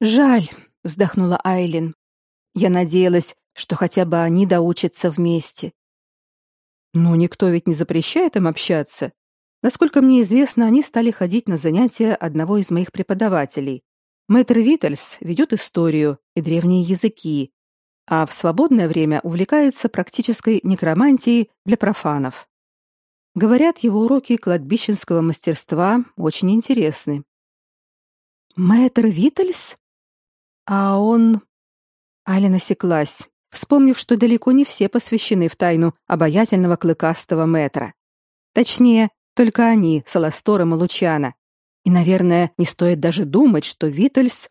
«Жаль», — вздохнула Айлин. «Я надеялась, что хотя бы они доучатся вместе». «Но никто ведь не запрещает им общаться. Насколько мне известно, они стали ходить на занятия одного из моих преподавателей. Мэтр Виттельс ведет историю и древние языки, а в свободное время увлекается практической некромантией для профанов. Говорят, его уроки кладбищенского мастерства очень интересны. Мэтр Виттельс? А он... Аля насеклась, вспомнив, что далеко не все посвящены в тайну обаятельного клыкастого мэтра. Точнее, только они, Саластором и Лучана. И, наверное, не стоит даже думать, что Виттельс...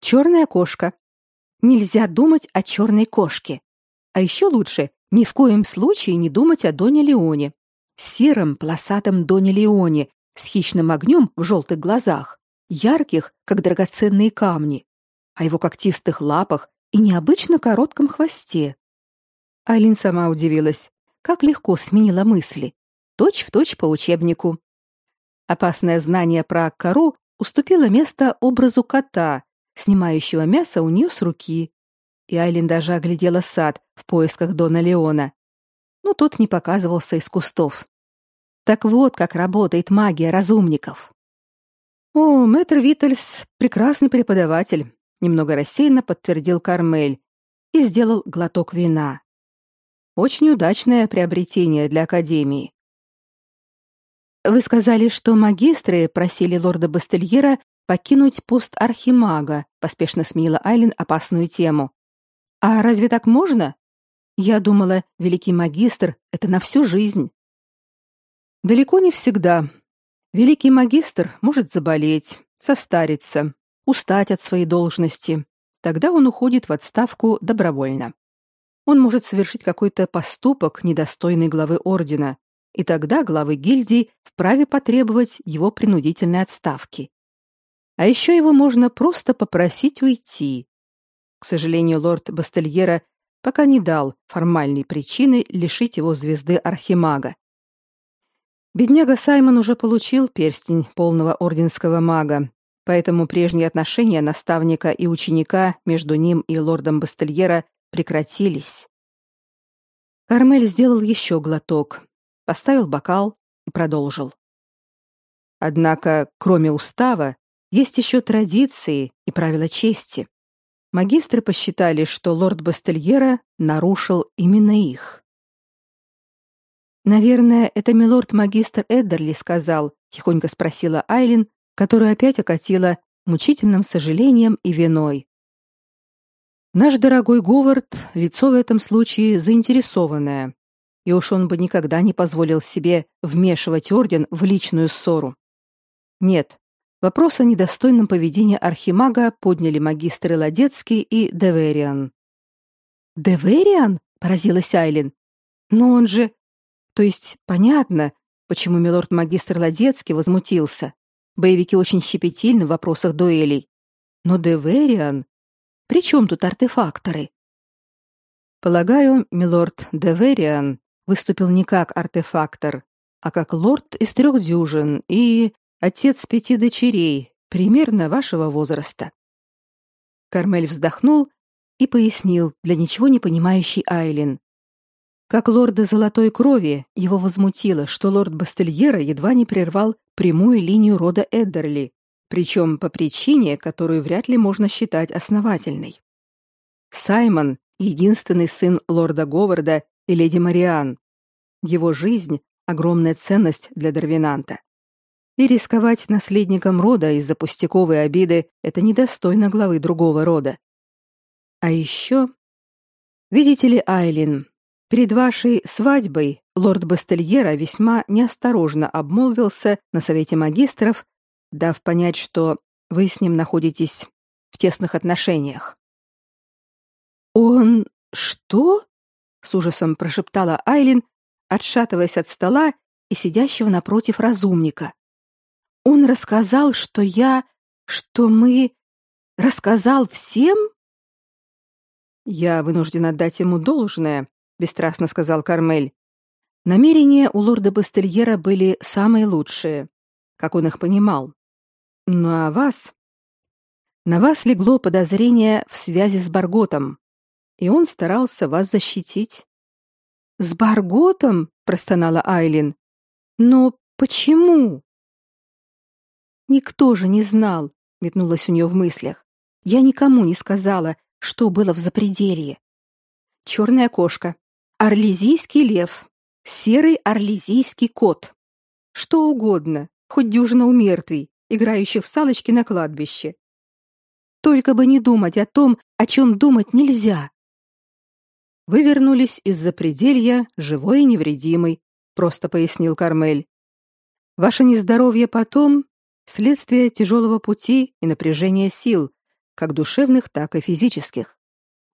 Черная кошка. Нельзя думать о черной кошке. А еще лучше ни в коем случае не думать о Доне Леоне сером полосатом Доне Леоне с хищным огнем в желтых глазах, ярких, как драгоценные камни, о его когтистых лапах и необычно коротком хвосте. Айлин сама удивилась, как легко сменила мысли, точь в точь по учебнику. Опасное знание про кору уступило место образу кота, снимающего мясо у нее с руки. И Айлин даже оглядела сад в поисках Дона Леона но тот не показывался из кустов. Так вот, как работает магия разумников. О, мэтр Виттельс прекрасный преподаватель, немного рассеянно подтвердил Кармель и сделал глоток вина. Очень удачное приобретение для академии. Вы сказали, что магистры просили лорда Бастельера покинуть пост архимага, поспешно сменила Айлин опасную тему. А разве так можно? Я думала, великий магистр — это на всю жизнь. Далеко не всегда. Великий магистр может заболеть, состариться, устать от своей должности. Тогда он уходит в отставку добровольно. Он может совершить какой-то поступок, недостойный главы ордена, и тогда главы гильдии вправе потребовать его принудительной отставки. А еще его можно просто попросить уйти. К сожалению, лорд Бастельера пока не дал формальной причины лишить его звезды архимага. Бедняга Саймон уже получил перстень полного орденского мага, поэтому прежние отношения наставника и ученика между ним и лордом Бастельера прекратились. Кармель сделал еще глоток, поставил бокал и продолжил. Однако, кроме устава, есть еще традиции и правила чести магистры посчитали, что лорд Бастельера нарушил именно их. Наверное, это милорд-магистр Эддерли сказал, тихонько спросила Айлин, которую опять окатила мучительным сожалением и виной. Наш дорогой Говард лицо в этом случае заинтересованное, и уж он бы никогда не позволил себе вмешивать орден в личную ссору. Нет, Вопрос о недостойном поведении архимага подняли магистры Ладецкий и Девериан. «Девериан?» — поразилась Айлин. «Но он же...» «То есть понятно, почему милорд-магистр Ладецкий возмутился. Боевики очень щепетильны в вопросах дуэлей. Но Девериан... При чем тут артефакторы?» Полагаю, милорд Девериан выступил не как артефактор, а как лорд из трех дюжин и отец пяти дочерей, примерно вашего возраста. Кармель вздохнул и пояснил для ничего не понимающей Айлин. Как лорда золотой крови его возмутило, что лорд Бастельера едва не прервал прямую линию рода Эддерли, причем по причине, которую вряд ли можно считать основательной. Саймон — единственный сын лорда Говарда и леди Мариан. Его жизнь — огромная ценность для Дарвинанта. И рисковать наследником рода из-за пустяковой обиды — это недостойно главы другого рода. А еще... Видите ли, Айлин, перед вашей свадьбой лорд Бастельера весьма неосторожно обмолвился на совете магистров, дав понять, что вы с ним находитесь в тесных отношениях. «Он... что?» — с ужасом прошептала Айлин, отшатываясь от стола и сидящего напротив разумника. Он рассказал, что я... что мы... Рассказал всем? Я вынужден отдать ему должное, бесстрастно сказал Кармель. Намерения у лорда Бастельера были самые лучшие, как он их понимал. Ну а вас? На вас легло подозрение в связи с Барготом, и он старался вас защитить. С Барготом? простонала Айлин. Но почему? Никто же не знал, метнулось у нее в мыслях. Я никому не сказала, что было в запределье. Черная кошка, орлезийский лев, серый орлезийский кот. Что угодно, хоть дюжина умертвий, играющих в салочки на кладбище. Только бы не думать о том, о чем думать нельзя. Вы вернулись из запределья живой и невредимый, просто пояснил Кармель. Ваше нездоровье потом следствие тяжелого пути и напряжения сил, как душевных, так и физических.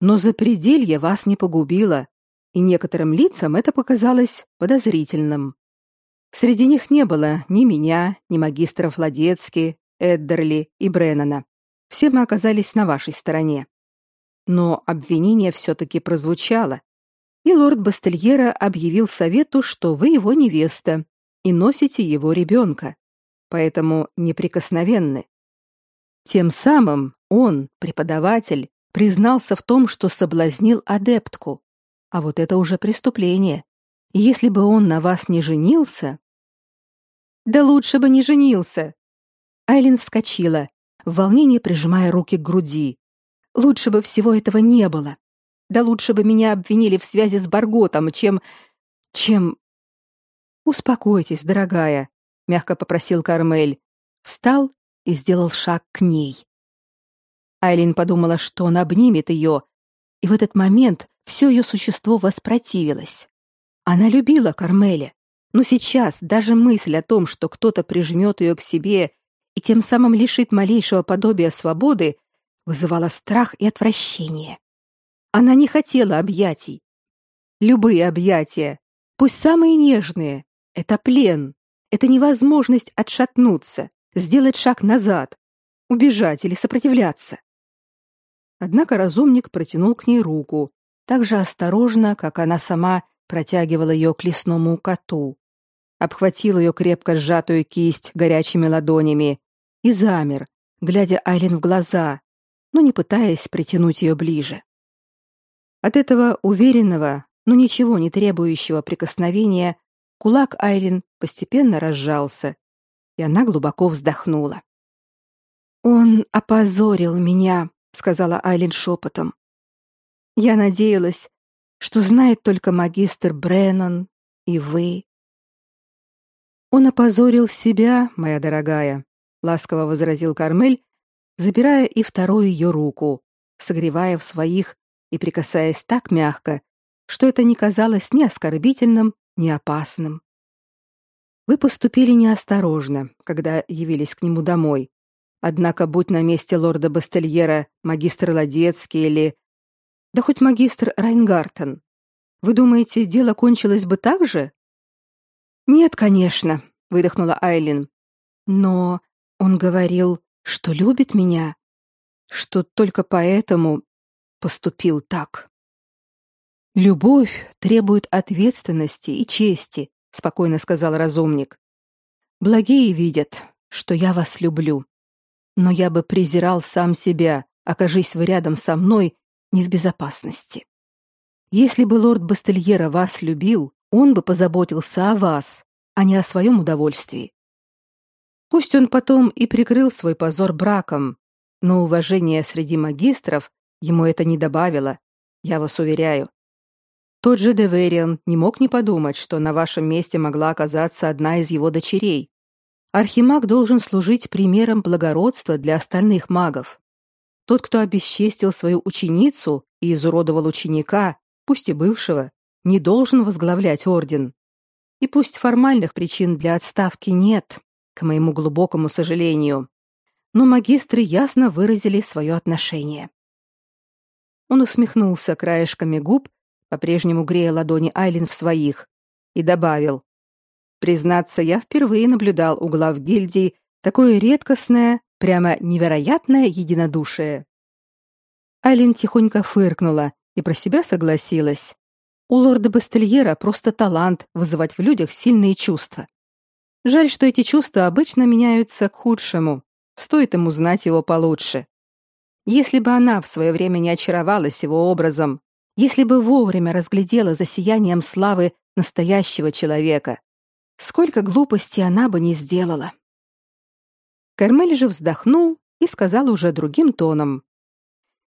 Но запределье вас не погубило, и некоторым лицам это показалось подозрительным. Среди них не было ни меня, ни магистров Ладецки, Эддерли и Бреннана. Все мы оказались на вашей стороне. Но обвинение все-таки прозвучало, и лорд Бастельера объявил совету, что вы его невеста и носите его ребенка, поэтому неприкосновенны. Тем самым он, преподаватель, признался в том, что соблазнил адептку, а вот это уже преступление. Если бы он на вас не женился... Да лучше бы не женился. Айлин вскочила, в волнении прижимая руки к груди. Лучше бы всего этого не было. Да лучше бы меня обвинили в связи с Барготом, чем... чем... Успокойтесь, дорогая, мягко попросил Кармель. Встал и сделал шаг к ней. Айлин подумала, что он обнимет ее, и в этот момент все ее существо воспротивилось. Она любила Кармеля, но сейчас даже мысль о том, что кто-то прижмет ее к себе и тем самым лишит малейшего подобия свободы, вызывала страх и отвращение. Она не хотела объятий. Любые объятия, пусть самые нежные, это плен, это невозможность отшатнуться, сделать шаг назад, убежать или сопротивляться. Однако разумник протянул к ней руку, так же осторожно, как она сама протягивала ее к лесному коту. Обхватил ее крепко сжатую кисть горячими ладонями и замер, глядя Айлин в глаза, но не пытаясь притянуть ее ближе. От этого уверенного, но ничего не требующего прикосновения кулак Айлин постепенно разжался, и она глубоко вздохнула. Он опозорил меня, сказала Айлин шепотом. Я надеялась, что знает только магистр Бреннан и вы. Он опозорил себя, моя дорогая, ласково возразил Кармель, забирая и вторую ее руку, согревая в своих и прикасаясь так мягко, что это не казалось ни оскорбительным, ни опасным. Вы поступили неосторожно, когда явились к нему домой. Однако, будь на месте лорда Бастельера магистр Ладецкий или... Да хоть магистр Райнгартен. Вы думаете, дело кончилось бы так же? Нет, конечно, выдохнула Айлин. Но он говорил, что любит меня, что только поэтому поступил так. Любовь требует ответственности и чести, спокойно сказал разумник. Благие видят, что я вас люблю но я бы презирал сам себя, окажись вы рядом со мной не в безопасности. Если бы лорд Бастельера вас любил, он бы позаботился о вас, а не о своем удовольствии. Пусть он потом и прикрыл свой позор браком, но уважение среди магистров ему это не добавило, я вас уверяю. Тот же Девериан не мог не подумать, что на вашем месте могла оказаться одна из его дочерей. Архимаг должен служить примером благородства для остальных магов. Тот, кто обесчестил свою ученицу и изуродовал ученика, пусть и бывшего, не должен возглавлять орден. И пусть формальных причин для отставки нет, к моему глубокому сожалению, но магистры ясно выразили свое отношение. Он усмехнулся краешками губ, по-прежнему грея ладони Айлин в своих, и добавил: Признаться, я впервые наблюдал у глав гильдии такое редкостное, Прямо невероятное единодушие. Айлин тихонько фыркнула и про себя согласилась. У лорда Бастельера просто талант вызывать в людях сильные чувства. Жаль, что эти чувства обычно меняются к худшему. Стоит ему знать его получше. Если бы она в свое время не очаровалась его образом, если бы вовремя разглядела за сиянием славы настоящего человека, сколько глупостей она бы не сделала. Кармель же вздохнул и сказал уже другим тоном: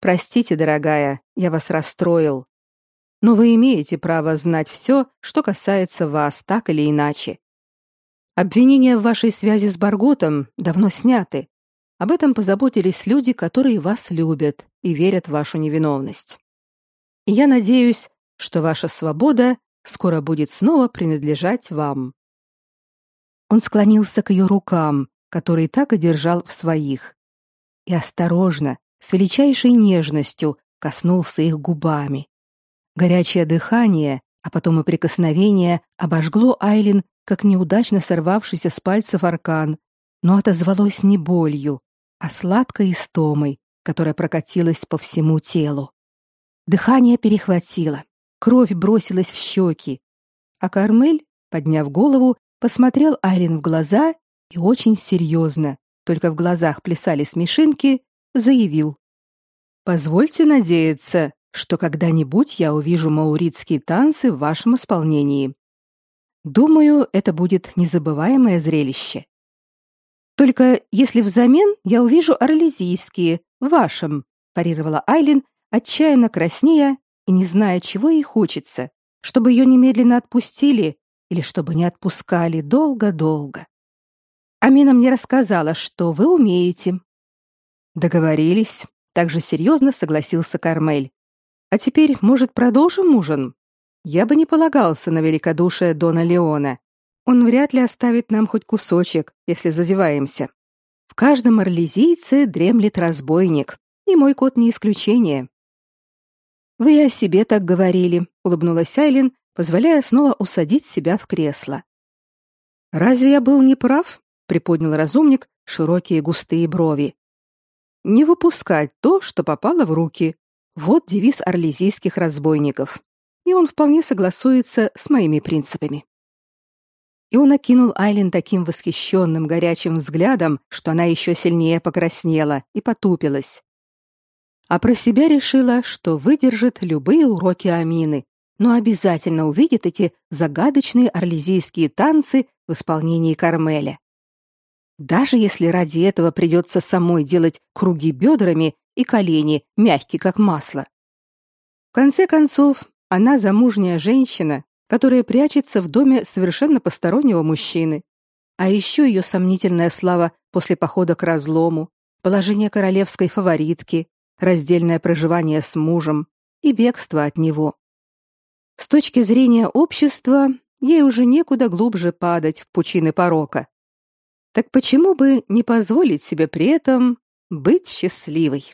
"Простите, дорогая, я вас расстроил. Но вы имеете право знать все, что касается вас, так или иначе. Обвинения в вашей связи с Барготом давно сняты. Об этом позаботились люди, которые вас любят и верят в вашу невиновность. И я надеюсь, что ваша свобода скоро будет снова принадлежать вам. Он склонился к ее рукам, которые так и держал в своих, и осторожно, с величайшей нежностью коснулся их губами. Горячее дыхание, а потом и прикосновение обожгло Айлин, как неудачно сорвавшийся с пальцев аркан, но отозвалось не болью, а сладкой истомой, которая прокатилась по всему телу. Дыхание перехватило, кровь бросилась в щеки, а Кармель, подняв голову, посмотрел Айлин в глаза и очень серьезно, только в глазах плясали смешинки, заявил. «Позвольте надеяться, что когда-нибудь я увижу мауритские танцы в вашем исполнении. Думаю, это будет незабываемое зрелище. Только если взамен я увижу орлезийские в вашем, парировала Айлин, отчаянно краснея и не зная, чего ей хочется, чтобы ее немедленно отпустили или чтобы не отпускали долго-долго. Амина мне рассказала, что вы умеете. Договорились, также серьезно согласился Кармель. А теперь, может, продолжим ужин? Я бы не полагался на великодушие Дона Леона. Он вряд ли оставит нам хоть кусочек, если зазеваемся. В каждом орлезийце дремлет разбойник, и мой кот не исключение. Вы о себе так говорили, улыбнулась Айлин, позволяя снова усадить себя в кресло. Разве я был не прав? Приподнял разумник широкие густые брови. Не выпускать то, что попало в руки. Вот девиз орлезийских разбойников. И он вполне согласуется с моими принципами. И он окинул Айлин таким восхищенным горячим взглядом, что она еще сильнее покраснела и потупилась. А про себя решила, что выдержит любые уроки Амины, но обязательно увидит эти загадочные орлезийские танцы в исполнении Кармеля. Даже если ради этого придется самой делать круги бедрами и колени мягкие как масло. В конце концов, она замужняя женщина, которая прячется в доме совершенно постороннего мужчины. А еще ее сомнительная слава после похода к разлому, положение королевской фаворитки, раздельное проживание с мужем и бегство от него. С точки зрения общества, ей уже некуда глубже падать в пучины порока. Так почему бы не позволить себе при этом быть счастливой?